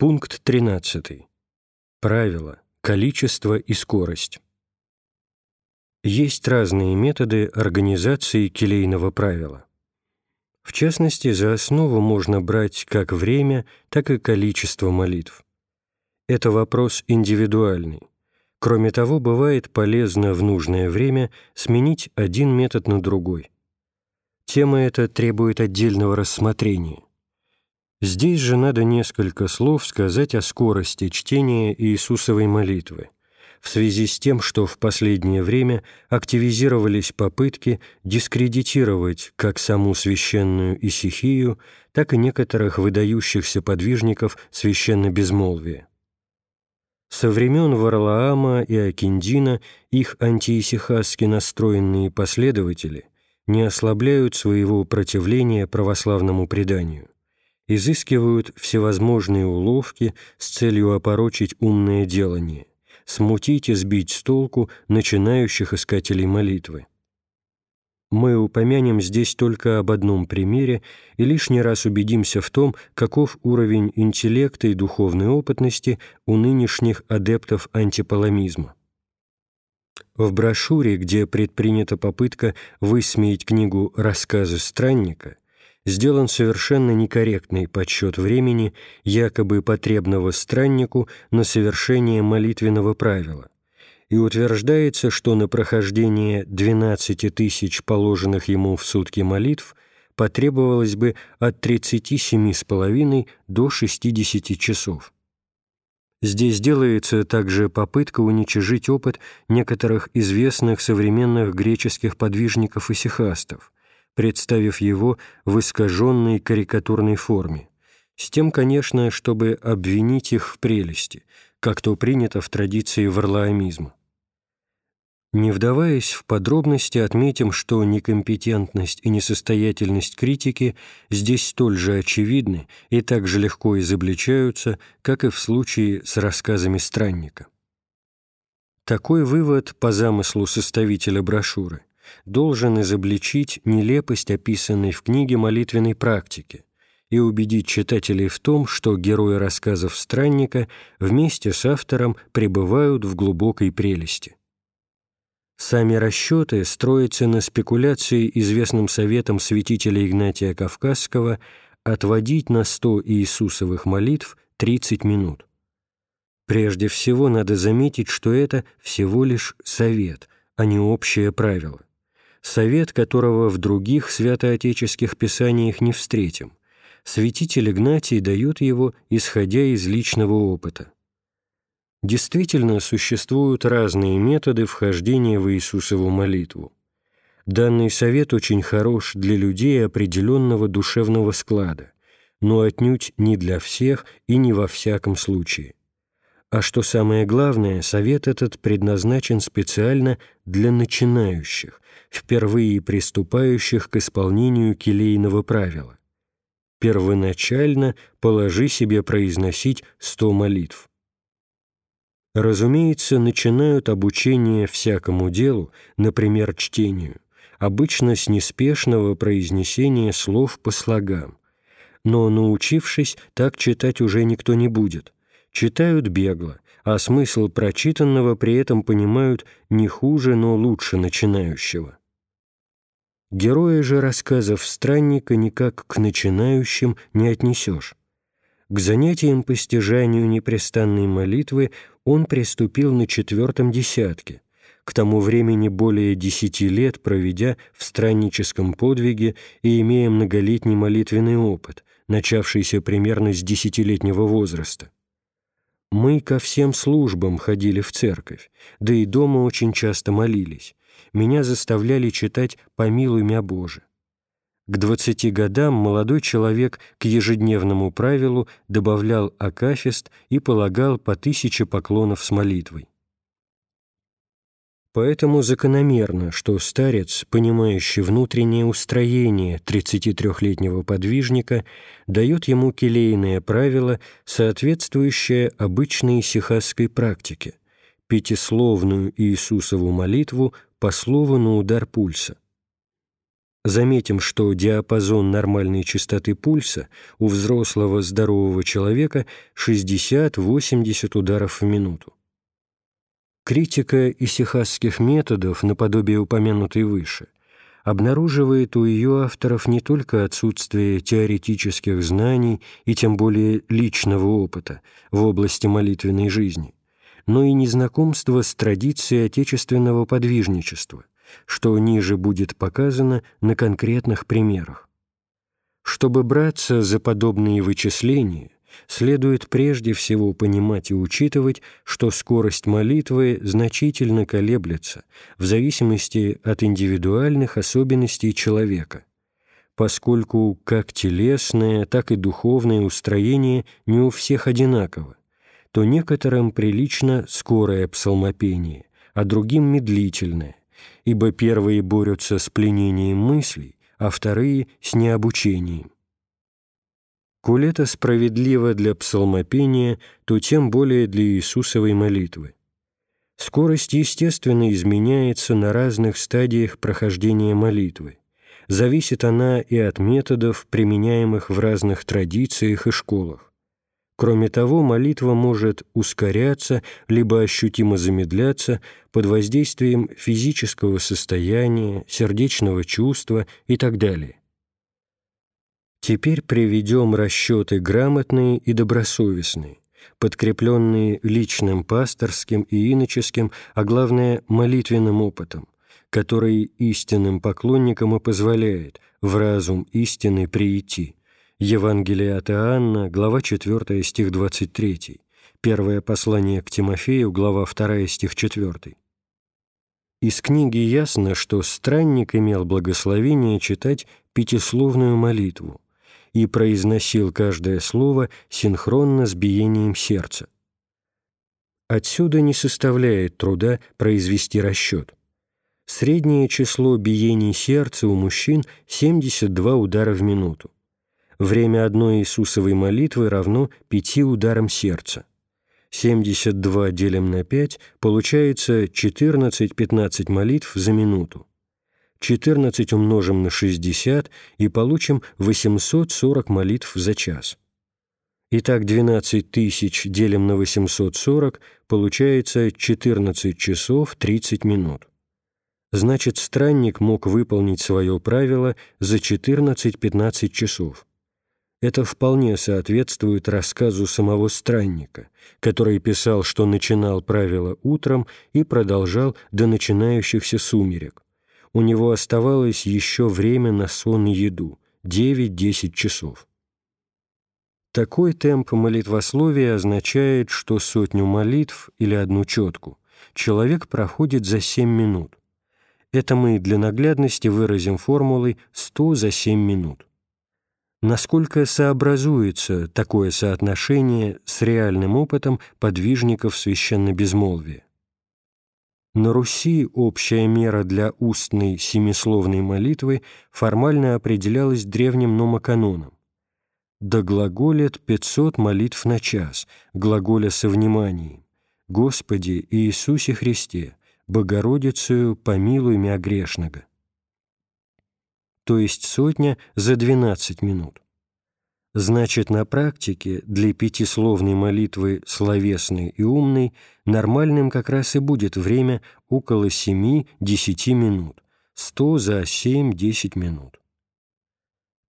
Пункт 13. Правила, количество и скорость. Есть разные методы организации келейного правила. В частности, за основу можно брать как время, так и количество молитв. Это вопрос индивидуальный. Кроме того, бывает полезно в нужное время сменить один метод на другой. Тема эта требует отдельного рассмотрения. Здесь же надо несколько слов сказать о скорости чтения Иисусовой молитвы, в связи с тем, что в последнее время активизировались попытки дискредитировать как саму священную исихию, так и некоторых выдающихся подвижников священно-безмолвия. Со времен Варлаама и Акиндина их антиисихасски настроенные последователи не ослабляют своего противления православному преданию, изыскивают всевозможные уловки с целью опорочить умное делание, смутить и сбить с толку начинающих искателей молитвы. Мы упомянем здесь только об одном примере и лишний раз убедимся в том, каков уровень интеллекта и духовной опытности у нынешних адептов антипаламизма. В брошюре, где предпринята попытка высмеять книгу «Рассказы странника», сделан совершенно некорректный подсчет времени, якобы потребного страннику на совершение молитвенного правила – и утверждается, что на прохождение 12 тысяч положенных ему в сутки молитв потребовалось бы от 37,5 до 60 часов. Здесь делается также попытка уничижить опыт некоторых известных современных греческих подвижников и сихастов, представив его в искаженной карикатурной форме, с тем, конечно, чтобы обвинить их в прелести, как то принято в традиции варлаамизма. Не вдаваясь в подробности, отметим, что некомпетентность и несостоятельность критики здесь столь же очевидны и так же легко изобличаются, как и в случае с рассказами странника. Такой вывод, по замыслу составителя брошюры, должен изобличить нелепость, описанной в книге молитвенной практики, и убедить читателей в том, что герои рассказов странника вместе с автором пребывают в глубокой прелести. Сами расчеты строятся на спекуляции известным советом святителя Игнатия Кавказского отводить на сто Иисусовых молитв 30 минут. Прежде всего надо заметить, что это всего лишь совет, а не общее правило. Совет, которого в других святоотеческих писаниях не встретим. Святитель Игнатий дает его, исходя из личного опыта. Действительно, существуют разные методы вхождения в Иисусову молитву. Данный совет очень хорош для людей определенного душевного склада, но отнюдь не для всех и не во всяком случае. А что самое главное, совет этот предназначен специально для начинающих, впервые приступающих к исполнению келейного правила. Первоначально положи себе произносить сто молитв разумеется, начинают обучение всякому делу, например, чтению, обычно с неспешного произнесения слов по слогам. Но, научившись, так читать уже никто не будет. Читают бегло, а смысл прочитанного при этом понимают не хуже, но лучше начинающего. Героя же рассказов странника никак к начинающим не отнесешь. К занятиям по стяжанию непрестанной молитвы он приступил на четвертом десятке, к тому времени более десяти лет проведя в странническом подвиге и имея многолетний молитвенный опыт, начавшийся примерно с десятилетнего возраста. Мы ко всем службам ходили в церковь, да и дома очень часто молились. Меня заставляли читать «Помилуй мя Боже». К двадцати годам молодой человек к ежедневному правилу добавлял акафист и полагал по тысяче поклонов с молитвой. Поэтому закономерно, что старец, понимающий внутреннее устроение 33-летнего подвижника, дает ему келейное правило, соответствующее обычной сихасской практике, пятисловную Иисусову молитву по слову на удар пульса. Заметим, что диапазон нормальной частоты пульса у взрослого здорового человека 60-80 ударов в минуту. Критика исихасских методов, наподобие упомянутой выше, обнаруживает у ее авторов не только отсутствие теоретических знаний и тем более личного опыта в области молитвенной жизни, но и незнакомство с традицией отечественного подвижничества, что ниже будет показано на конкретных примерах. Чтобы браться за подобные вычисления, следует прежде всего понимать и учитывать, что скорость молитвы значительно колеблется в зависимости от индивидуальных особенностей человека, поскольку как телесное, так и духовное устроение не у всех одинаково, то некоторым прилично скорое псалмопение, а другим медлительное, ибо первые борются с пленением мыслей, а вторые — с необучением. Коль это справедливо для псалмопения, то тем более для Иисусовой молитвы. Скорость, естественно, изменяется на разных стадиях прохождения молитвы. Зависит она и от методов, применяемых в разных традициях и школах. Кроме того, молитва может ускоряться либо ощутимо замедляться под воздействием физического состояния, сердечного чувства и так далее. Теперь приведем расчеты грамотные и добросовестные, подкрепленные личным пасторским и иноческим, а главное молитвенным опытом, который истинным поклонникам и позволяет в разум истины прийти. Евангелие от Иоанна, глава 4, стих 23. Первое послание к Тимофею, глава 2, стих 4. Из книги ясно, что странник имел благословение читать пятисловную молитву и произносил каждое слово синхронно с биением сердца. Отсюда не составляет труда произвести расчет. Среднее число биений сердца у мужчин – 72 удара в минуту время одной Иисусовой молитвы равно пяти ударам сердца. 72 делим на 5, получается 14-15 молитв за минуту. 14 умножим на 60 и получим 840 молитв за час. Итак, 12 тысяч делим на 840, получается 14 часов 30 минут. Значит, странник мог выполнить свое правило за 14-15 часов. Это вполне соответствует рассказу самого странника, который писал, что начинал правило утром и продолжал до начинающихся сумерек. У него оставалось еще время на сон и еду – 9-10 часов. Такой темп молитвословия означает, что сотню молитв или одну четку человек проходит за 7 минут. Это мы для наглядности выразим формулой 100 за 7 минут насколько сообразуется такое соотношение с реальным опытом подвижников священно-безмолвия. На Руси общая мера для устной семисловной молитвы формально определялась древним номоканоном. Да глаголят 500 молитв на час, глаголя со вниманием. «Господи Иисусе Христе, Богородицею помилуй мя грешного» то есть сотня за 12 минут. Значит, на практике для пятисловной молитвы словесной и умной нормальным как раз и будет время около 7-10 минут, 100 за 7-10 минут.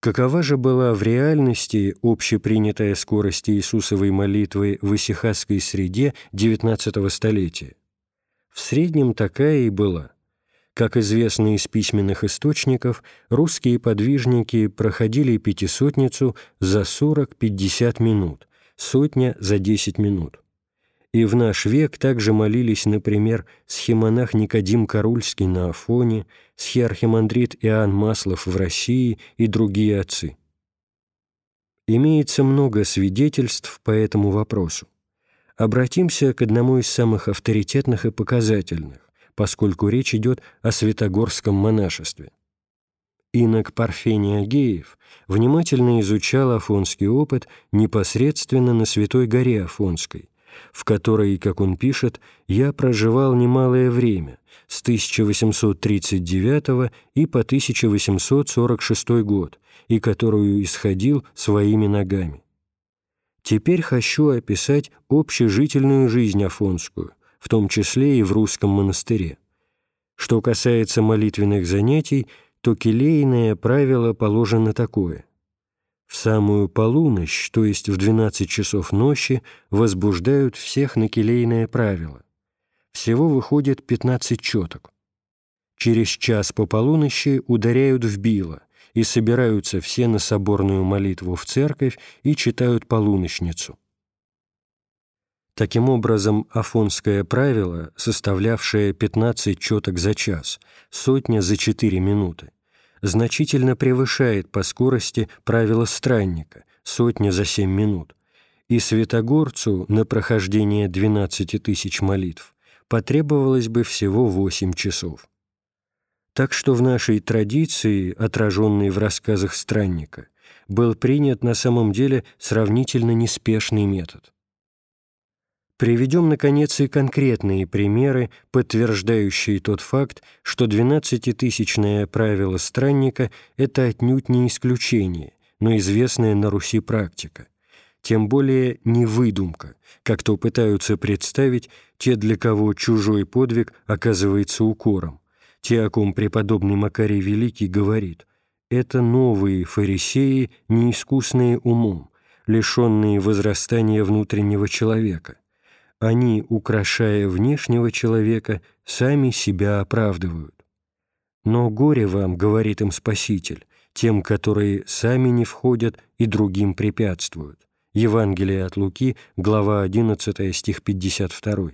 Какова же была в реальности общепринятая скорость Иисусовой молитвы в исихасской среде XIX столетия? В среднем такая и была. Как известно из письменных источников, русские подвижники проходили пятисотницу за 40-50 минут, сотня за 10 минут. И в наш век также молились, например, схемонах Никодим Карульский на Афоне, схиархимандрит Иоанн Маслов в России и другие отцы. Имеется много свидетельств по этому вопросу. Обратимся к одному из самых авторитетных и показательных поскольку речь идет о святогорском монашестве. Инок Парфений Агеев внимательно изучал афонский опыт непосредственно на Святой горе Афонской, в которой, как он пишет, «я проживал немалое время, с 1839 и по 1846 год, и которую исходил своими ногами. Теперь хочу описать общежительную жизнь афонскую, в том числе и в русском монастыре. Что касается молитвенных занятий, то келейное правило положено такое. В самую полуночь, то есть в 12 часов ночи, возбуждают всех на келейное правило. Всего выходит 15 четок. Через час по полуночи ударяют в било, и собираются все на соборную молитву в церковь и читают полуночницу. Таким образом, афонское правило, составлявшее 15 четок за час, сотня за 4 минуты, значительно превышает по скорости правило странника, сотня за 7 минут, и святогорцу на прохождение 12 тысяч молитв потребовалось бы всего 8 часов. Так что в нашей традиции, отраженной в рассказах странника, был принят на самом деле сравнительно неспешный метод. Приведем, наконец, и конкретные примеры, подтверждающие тот факт, что двенадцатитысячное правило странника – это отнюдь не исключение, но известная на Руси практика, тем более не выдумка, как то пытаются представить те, для кого чужой подвиг оказывается укором те, о ком преподобный Макарий Великий говорит, это новые фарисеи, неискусные умом, лишенные возрастания внутреннего человека. Они, украшая внешнего человека, сами себя оправдывают. Но горе вам, говорит им Спаситель, тем, которые сами не входят и другим препятствуют. Евангелие от Луки, глава 11, стих 52.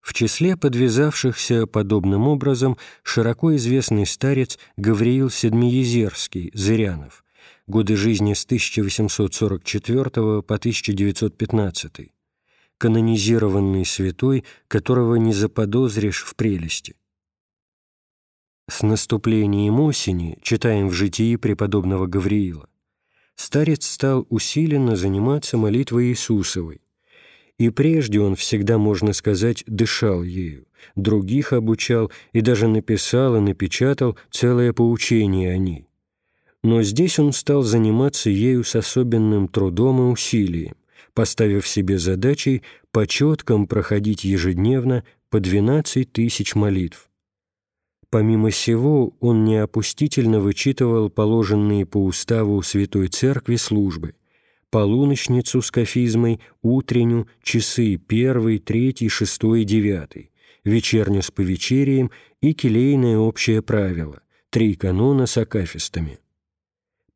В числе подвязавшихся подобным образом широко известный старец Гавриил Седмиезерский, Зырянов, годы жизни с 1844 по 1915, канонизированный святой, которого не заподозришь в прелести. С наступлением осени, читаем в житии преподобного Гавриила, старец стал усиленно заниматься молитвой Иисусовой, и прежде он всегда, можно сказать, дышал ею, других обучал и даже написал и напечатал целое поучение о ней. Но здесь он стал заниматься ею с особенным трудом и усилием, поставив себе задачей по четкам проходить ежедневно по 12 тысяч молитв. Помимо сего, он неопустительно вычитывал положенные по уставу Святой Церкви службы – полуночницу с кафизмой, утреннюю, часы первый, третий, шестой и девятый, вечерню с повечерием и келейное общее правило, три канона с акафистами.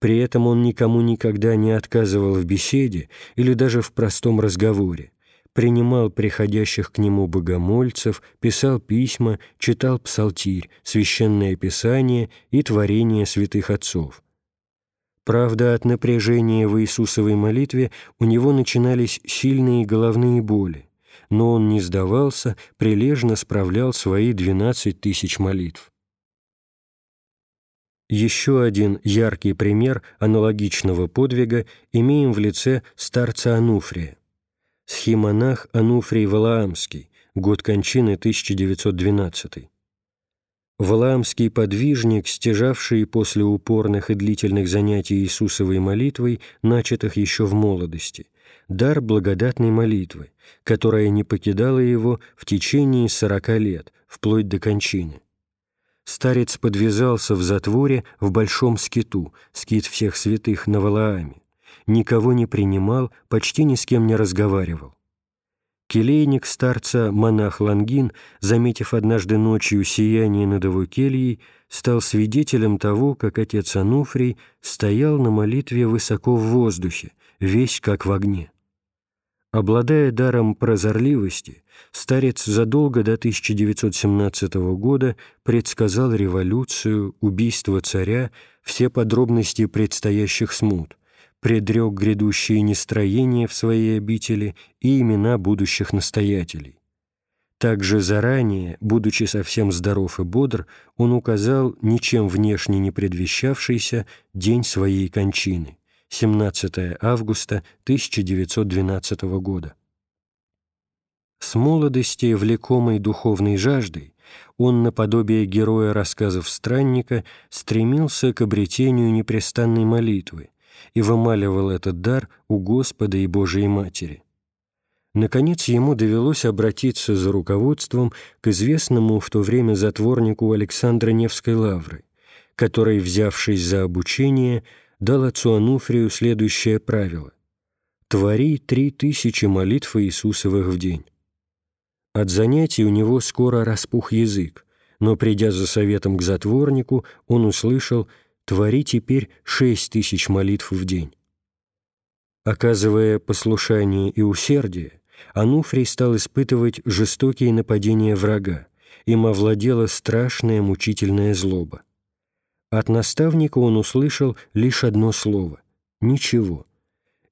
При этом он никому никогда не отказывал в беседе или даже в простом разговоре, принимал приходящих к нему богомольцев, писал письма, читал псалтирь, священное писание и творение святых отцов – Правда, от напряжения в Иисусовой молитве у него начинались сильные головные боли, но он не сдавался, прилежно справлял свои 12 тысяч молитв. Еще один яркий пример аналогичного подвига имеем в лице старца Ануфрия. Схимонах Ануфрий Валаамский, год кончины 1912. Валаамский подвижник, стяжавший после упорных и длительных занятий Иисусовой молитвой, начатых еще в молодости, дар благодатной молитвы, которая не покидала его в течение сорока лет, вплоть до кончины. Старец подвязался в затворе в Большом скиту, скит всех святых на Валааме, никого не принимал, почти ни с кем не разговаривал. Келейник старца монах Лангин, заметив однажды ночью сияние над его кельей, стал свидетелем того, как отец Ануфрий стоял на молитве высоко в воздухе, весь как в огне. Обладая даром прозорливости, старец задолго до 1917 года предсказал революцию, убийство царя, все подробности предстоящих смут предрек грядущие нестроения в своей обители и имена будущих настоятелей. Также заранее, будучи совсем здоров и бодр, он указал ничем внешне не предвещавшийся день своей кончины 17 августа 1912 года. С молодости, влекомой духовной жаждой, он, наподобие героя рассказов странника, стремился к обретению непрестанной молитвы и вымаливал этот дар у Господа и Божией Матери. Наконец, ему довелось обратиться за руководством к известному в то время затворнику Александра Невской лавры, который, взявшись за обучение, дал отцу Ануфрию следующее правило «Твори три тысячи молитв Иисусовых в день». От занятий у него скоро распух язык, но, придя за советом к затворнику, он услышал «Твори теперь шесть тысяч молитв в день». Оказывая послушание и усердие, Ануфрий стал испытывать жестокие нападения врага, им овладела страшная мучительная злоба. От наставника он услышал лишь одно слово — «ничего»,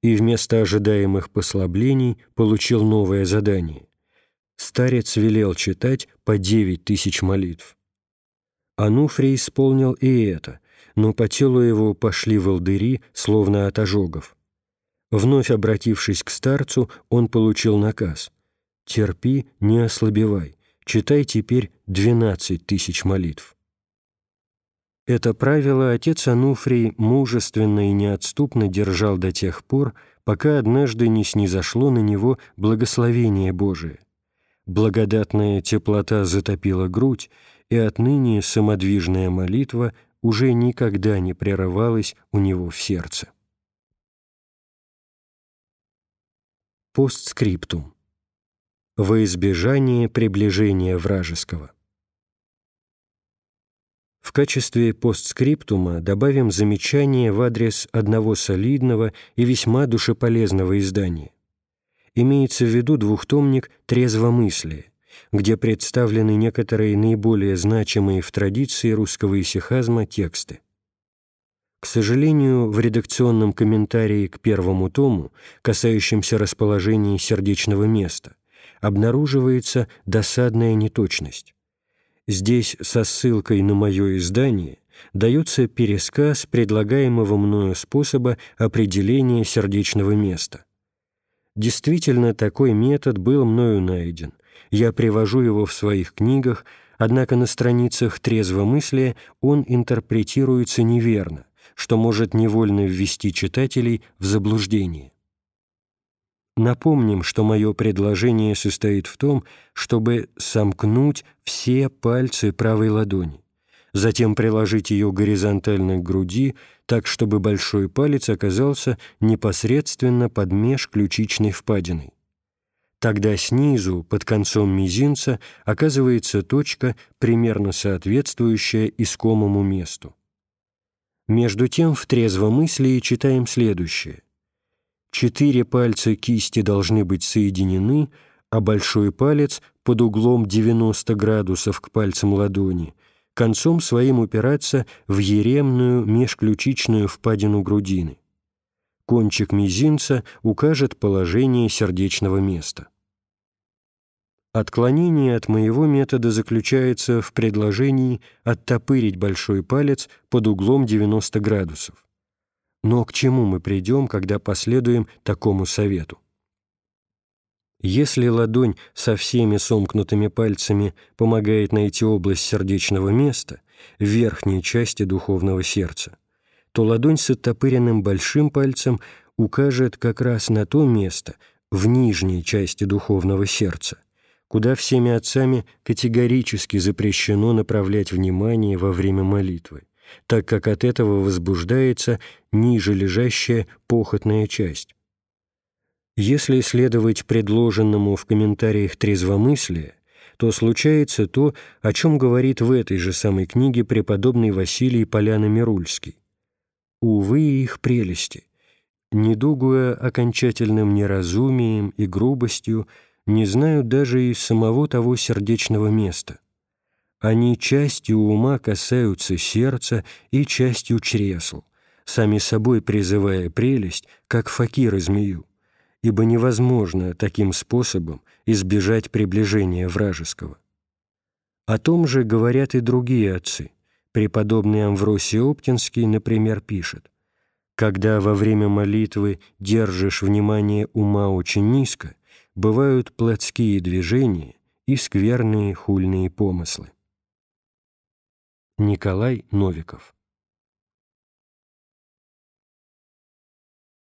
и вместо ожидаемых послаблений получил новое задание старец велел читать по девять тысяч молитв. Ануфрий исполнил и это, но по телу его пошли волдыри, словно от ожогов. Вновь обратившись к старцу, он получил наказ «Терпи, не ослабевай, читай теперь двенадцать тысяч молитв». Это правило отец Ануфрий мужественно и неотступно держал до тех пор, пока однажды не снизошло на него благословение Божие благодатная теплота затопила грудь, и отныне самодвижная молитва уже никогда не прерывалась у него в сердце. Постскриптум. Во избежание приближения вражеского. В качестве постскриптума добавим замечание в адрес одного солидного и весьма душеполезного издания имеется в виду двухтомник «Трезвомыслие», где представлены некоторые наиболее значимые в традиции русского исихазма тексты. К сожалению, в редакционном комментарии к первому тому, касающемся расположения сердечного места, обнаруживается досадная неточность. Здесь со ссылкой на мое издание дается пересказ предлагаемого мною способа определения сердечного места. Действительно, такой метод был мною найден. Я привожу его в своих книгах, однако на страницах трезвомыслия он интерпретируется неверно, что может невольно ввести читателей в заблуждение. Напомним, что мое предложение состоит в том, чтобы сомкнуть все пальцы правой ладони затем приложить ее горизонтально к груди, так, чтобы большой палец оказался непосредственно под межключичной впадиной. Тогда снизу, под концом мизинца, оказывается точка, примерно соответствующая искомому месту. Между тем в трезвомыслии читаем следующее. Четыре пальца кисти должны быть соединены, а большой палец под углом 90 градусов к пальцам ладони – концом своим упираться в еремную межключичную впадину грудины. Кончик мизинца укажет положение сердечного места. Отклонение от моего метода заключается в предложении оттопырить большой палец под углом 90 градусов. Но к чему мы придем, когда последуем такому совету? Если ладонь со всеми сомкнутыми пальцами помогает найти область сердечного места, верхней части духовного сердца, то ладонь с оттопыренным большим пальцем укажет как раз на то место в нижней части духовного сердца, куда всеми отцами категорически запрещено направлять внимание во время молитвы, так как от этого возбуждается ниже лежащая похотная часть, если следовать предложенному в комментариях трезвомыслия, то случается то, о чем говорит в этой же самой книге преподобный Василий Поляно-Мирульский. Увы, их прелести. Недугуя окончательным неразумием и грубостью, не знают даже и самого того сердечного места. Они частью ума касаются сердца и частью чресл, сами собой призывая прелесть, как факир змею ибо невозможно таким способом избежать приближения вражеского. О том же говорят и другие отцы. Преподобный Амвросий Оптинский, например, пишет Когда во время молитвы держишь внимание ума очень низко, бывают плотские движения и скверные хульные помыслы. Николай Новиков